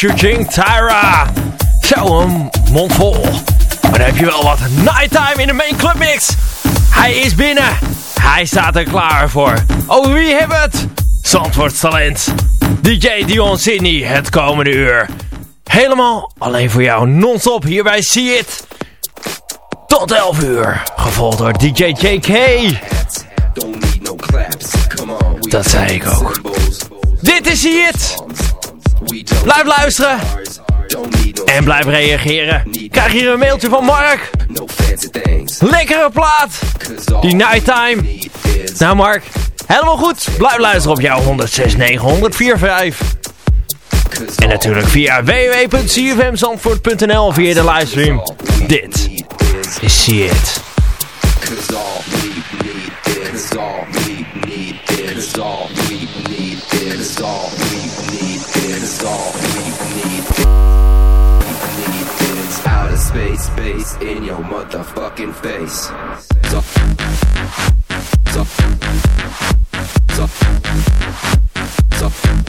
Featuring Tyra. Zo, een mond vol. Maar dan heb je wel wat nighttime in de main club mix. Hij is binnen. Hij staat er klaar voor. Oh, wie hebben het? Zandvoorts talent. DJ Dion Sydney het komende uur. Helemaal alleen voor jou non-stop hier bij See It. Tot 11 uur. Gevolgd door DJ JK. Dat zei ik ook. Dit is See It. Blijf luisteren. En blijf reageren. Krijg hier een mailtje van Mark. Lekkere plaat. Die nighttime. Nou Mark, helemaal goed. Blijf luisteren op jouw 106.9, En natuurlijk via www.cfmzandvoort.nl via de livestream. Dit is See It. is all we need. need is outer space, space in your motherfucking face. So, so, so, so.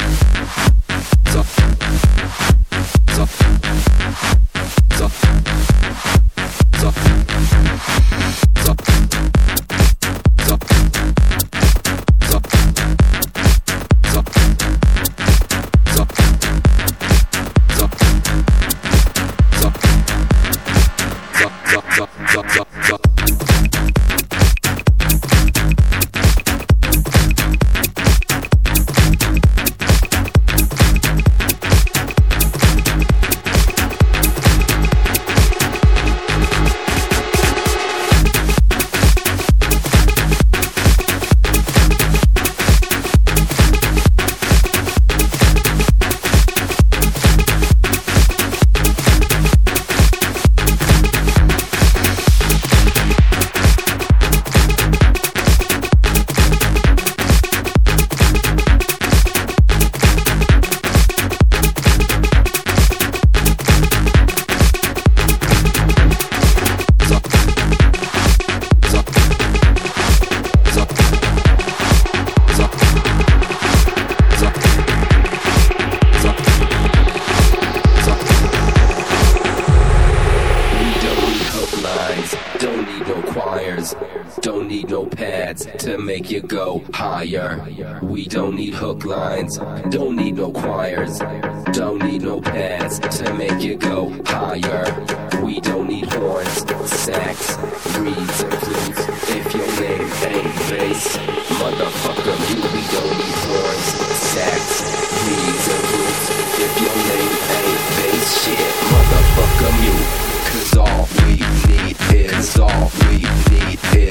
higher. We don't need hook lines, don't need no choirs, don't need no pads to make you go higher. We don't need horns, sax, reeds, and flutes. If your name ain't bass, motherfucker, you we don't need horns, sax, reeds, and flutes. If your name ain't bass, shit, motherfucker, you. Cause all we need is all we need is.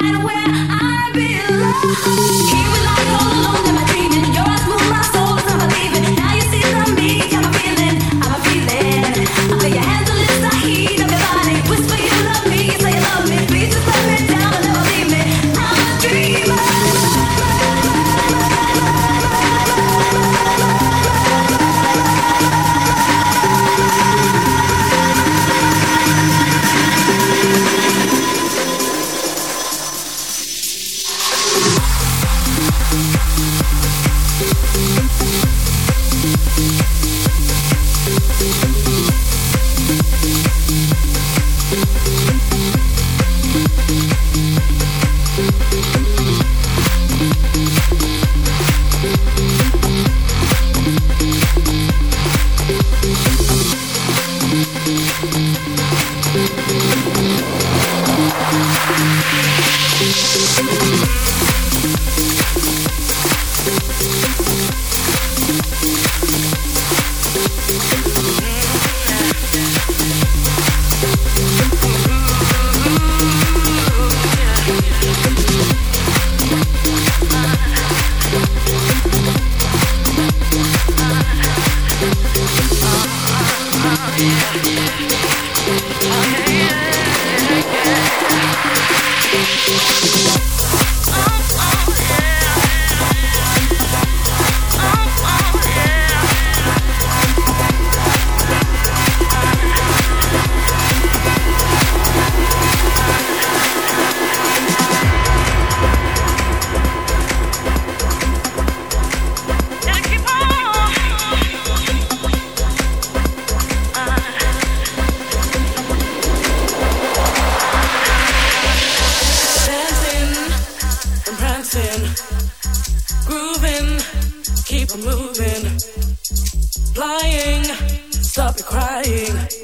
find where I belong. You're crying.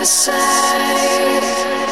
other side.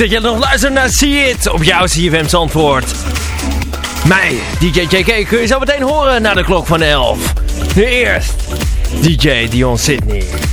Dat je nog luistert naar See It op jouw CFM Zandvoort. Mij, DJ JK, kun je zo meteen horen na de klok van 11. Nu eerst, DJ Dion Sydney.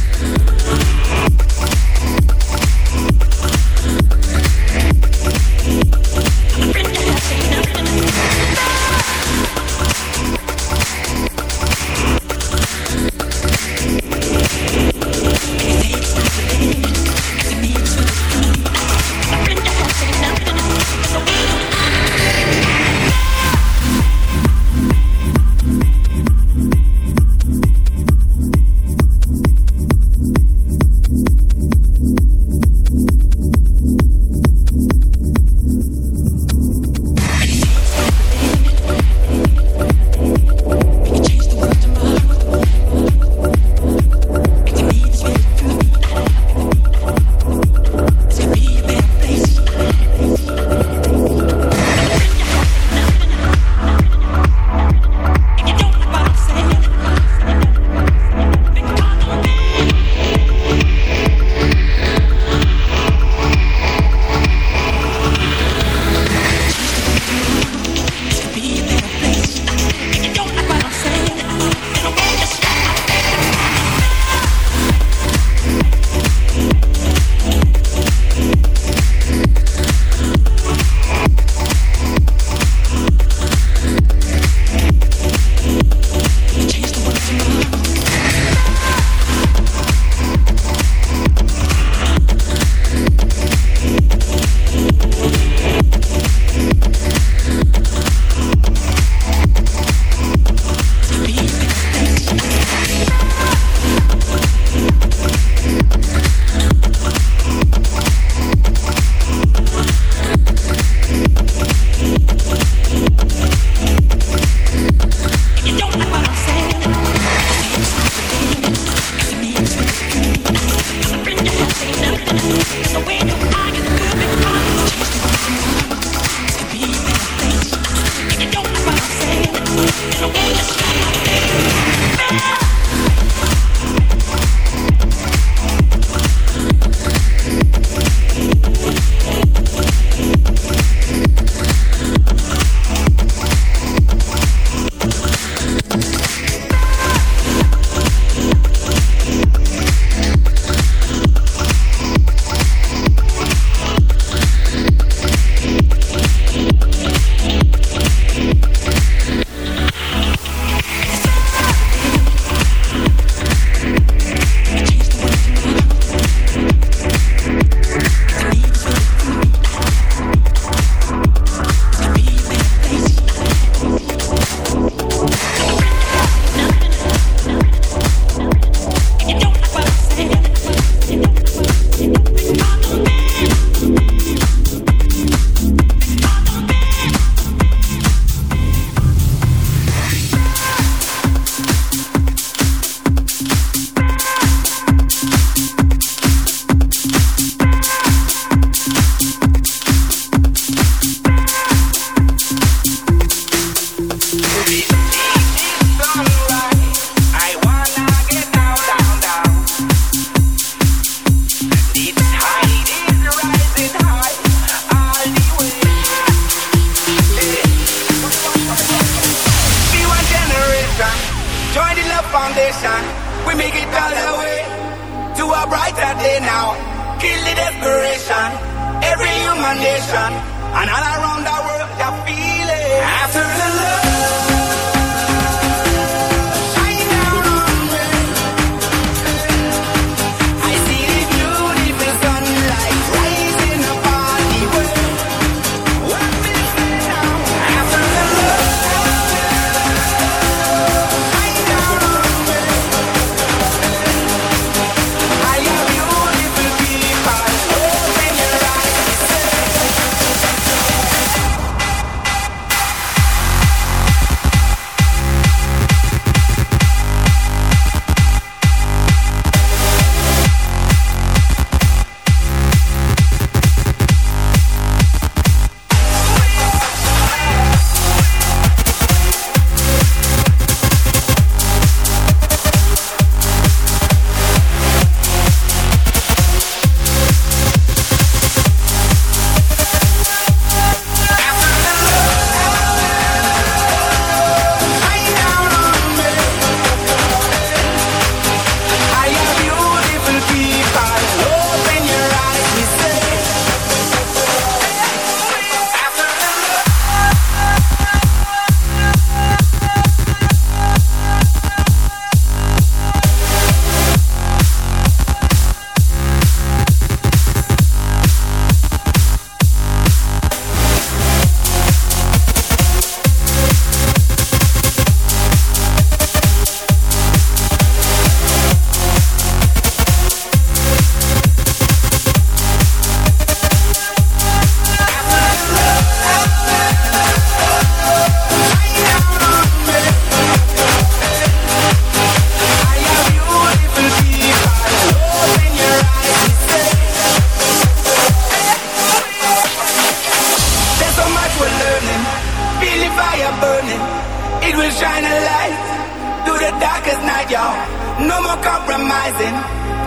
No more compromising.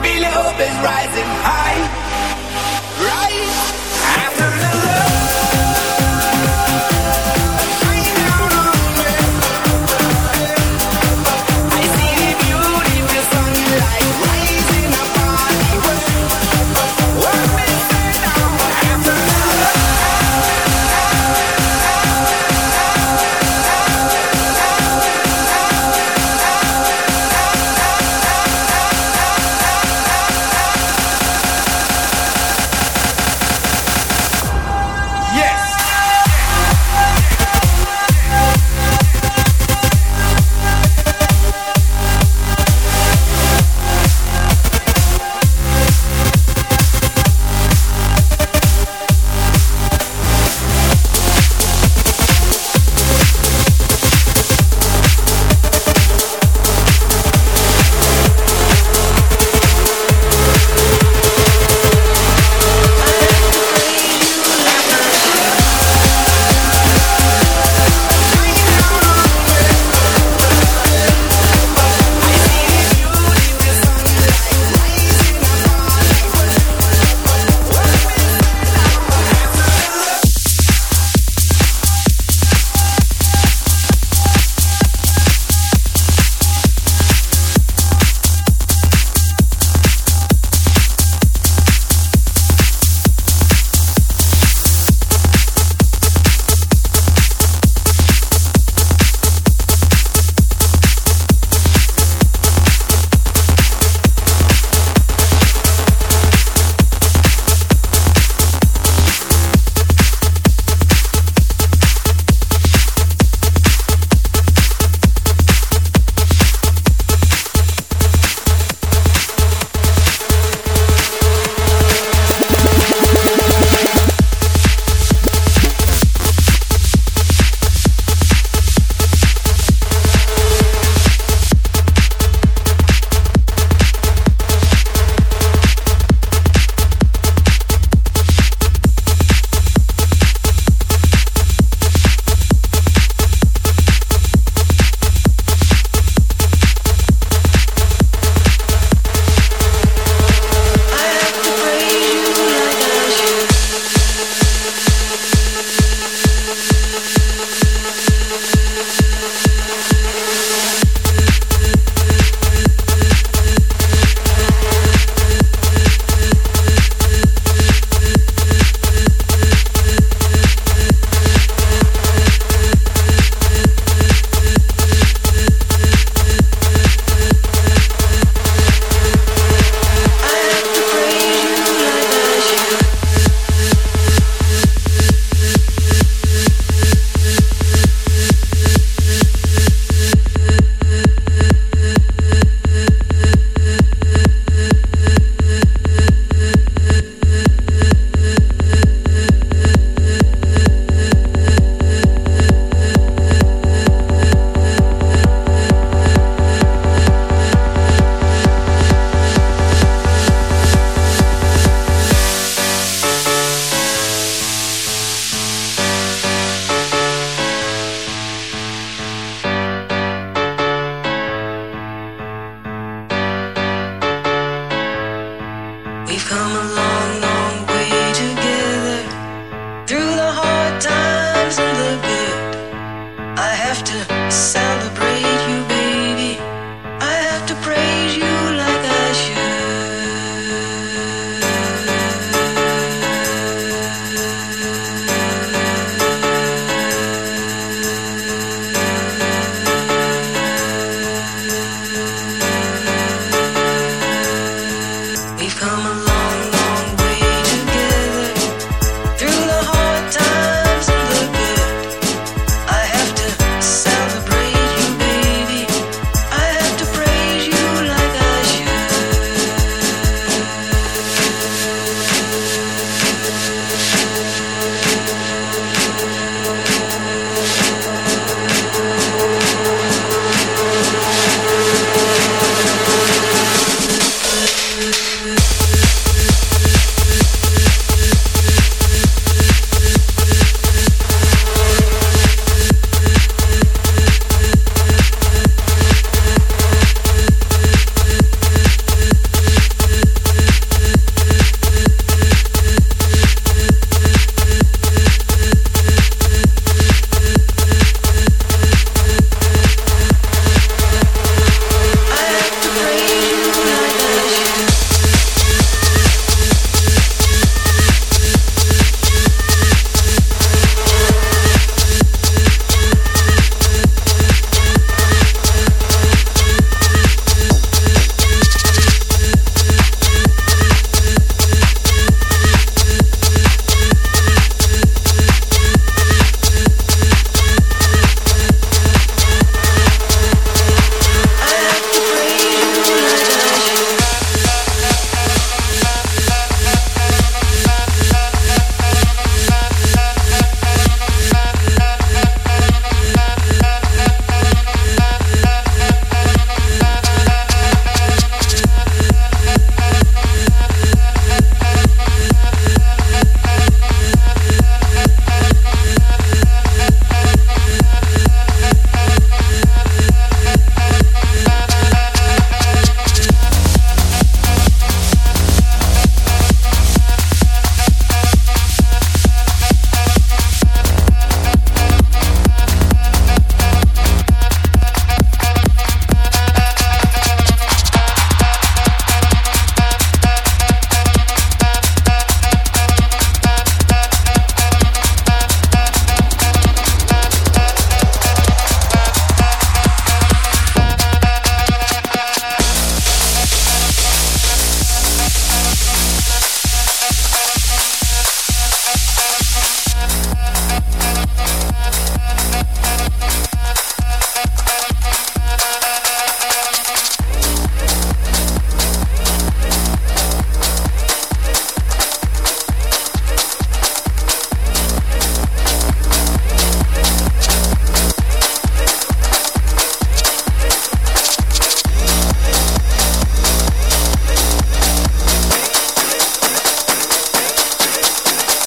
Feeling hope is rising high.